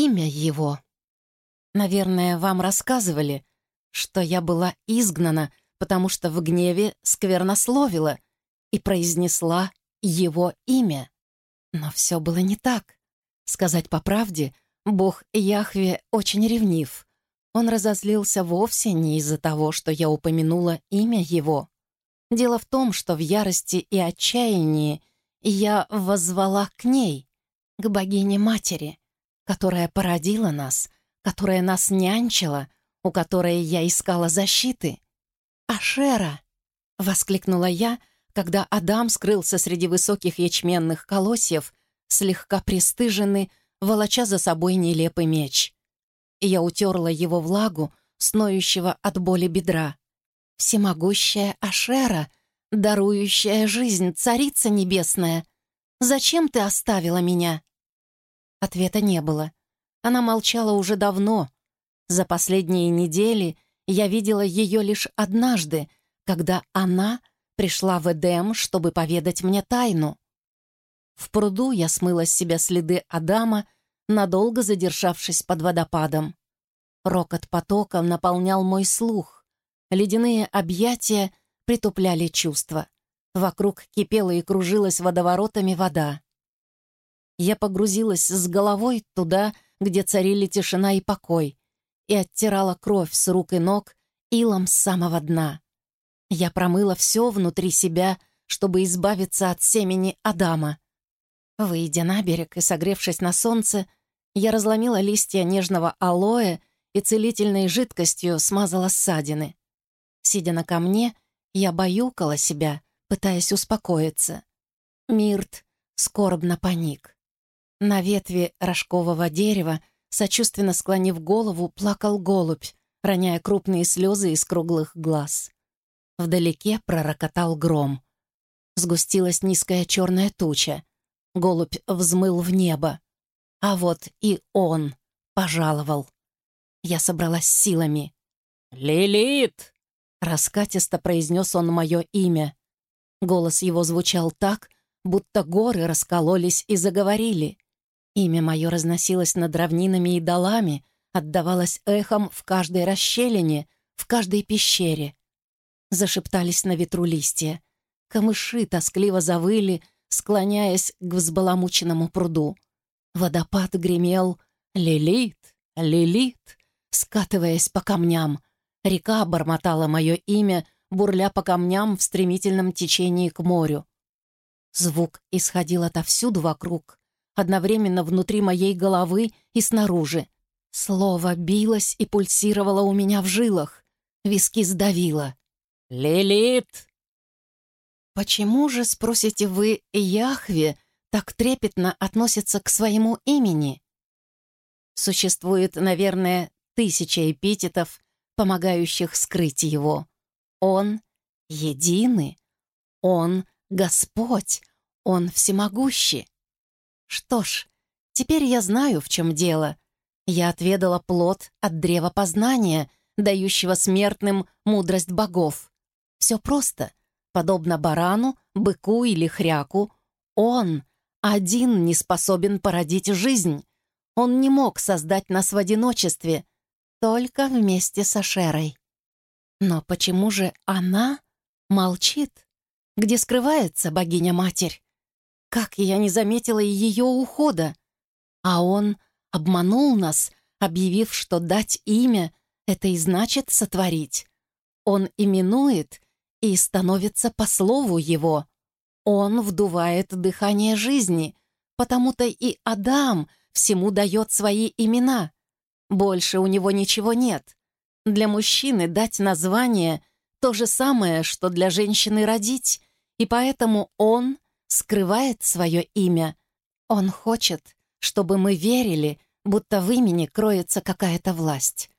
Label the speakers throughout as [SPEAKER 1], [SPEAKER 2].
[SPEAKER 1] имя его. Наверное, вам рассказывали, что я была изгнана, потому что в гневе сквернословила и произнесла его имя. Но все было не так. Сказать по правде, бог Яхве очень ревнив. Он разозлился вовсе не из-за того, что я упомянула имя его. Дело в том, что в ярости и отчаянии я воззвала к ней, к богине-матери, которая породила нас, которая нас нянчила, у которой я искала защиты. «Ашера!» — воскликнула я, когда Адам скрылся среди высоких ячменных колосьев, слегка пристыженный, волоча за собой нелепый меч. Я утерла его влагу, сноющего от боли бедра. «Всемогущая Ашера, дарующая жизнь, царица небесная, зачем ты оставила меня?» Ответа не было. Она молчала уже давно. За последние недели я видела ее лишь однажды, когда она пришла в Эдем, чтобы поведать мне тайну. В пруду я смыла с себя следы Адама, надолго задержавшись под водопадом. Рокот потока наполнял мой слух. Ледяные объятия притупляли чувства. Вокруг кипела и кружилась водоворотами вода. Я погрузилась с головой туда, где царили тишина и покой, и оттирала кровь с рук и ног илом с самого дна. Я промыла все внутри себя, чтобы избавиться от семени Адама. Выйдя на берег и согревшись на солнце, я разломила листья нежного алоэ и целительной жидкостью смазала ссадины. Сидя на камне, я баюкала себя, пытаясь успокоиться. Мирт скорбно паник. На ветви рожкового дерева, сочувственно склонив голову, плакал голубь, роняя крупные слезы из круглых глаз. Вдалеке пророкотал гром. Сгустилась низкая черная туча. Голубь взмыл в небо. А вот и он пожаловал. Я собралась силами.
[SPEAKER 2] «Лилит!»
[SPEAKER 1] — раскатисто произнес он мое имя. Голос его звучал так, будто горы раскололись и заговорили. Имя мое разносилось над равнинами и долами, отдавалось эхом в каждой расщелине, в каждой пещере. Зашептались на ветру листья. Камыши тоскливо завыли, склоняясь к взбаламученному пруду. Водопад гремел «Лилит! Лилит!», скатываясь по камням. Река бормотала мое имя, бурля по камням в стремительном течении к морю. Звук исходил отовсюду вокруг, одновременно внутри моей головы и снаружи. Слово билось и пульсировало у меня в жилах. Виски сдавило.
[SPEAKER 2] «Лилит!»
[SPEAKER 1] «Почему же, спросите вы, Яхве так трепетно относится к своему имени?» Существует, наверное, тысяча эпитетов, помогающих скрыть его. Он единый, Он Господь, Он всемогущий. Что ж, теперь я знаю, в чем дело. Я отведала плод от древа познания, дающего смертным мудрость богов. Все просто. Подобно барану, быку или хряку, он один не способен породить жизнь. Он не мог создать нас в одиночестве, только вместе с Ашерой. Но почему же она молчит? Где скрывается богиня-матерь? Как я не заметила ее ухода? А он обманул нас, объявив, что дать имя — это и значит сотворить. Он именует и становится по слову его. Он вдувает дыхание жизни, потому-то и Адам всему дает свои имена. Больше у него ничего нет. Для мужчины дать название — то же самое, что для женщины родить, и поэтому он — скрывает свое имя. Он хочет, чтобы мы верили, будто в имени кроется какая-то власть.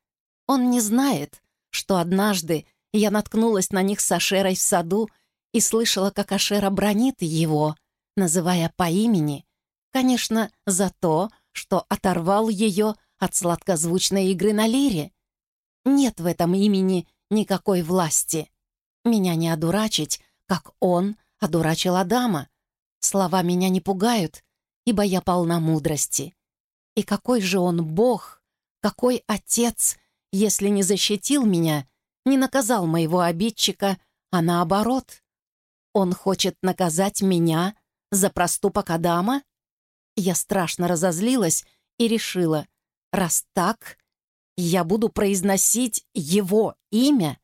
[SPEAKER 1] Он не знает, что однажды я наткнулась на них с Ашерой в саду и слышала, как Ашера бронит его, называя по имени, конечно, за то, что оторвал ее от сладкозвучной игры на лире. Нет в этом имени никакой власти. Меня не одурачить, как он одурачил Адама. Слова меня не пугают, ибо я полна мудрости. И какой же он бог, какой отец, если не защитил меня, не наказал моего обидчика, а наоборот. Он хочет наказать меня за проступок Адама? Я страшно разозлилась и решила, раз так, я буду произносить его имя,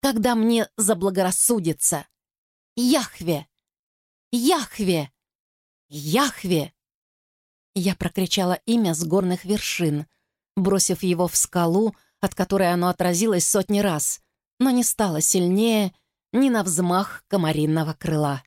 [SPEAKER 1] когда мне заблагорассудится. Яхве! Яхве! Яхве! Я прокричала имя с горных вершин, бросив его в скалу, от которой оно отразилось сотни раз, но не стало сильнее ни на взмах комаринного крыла.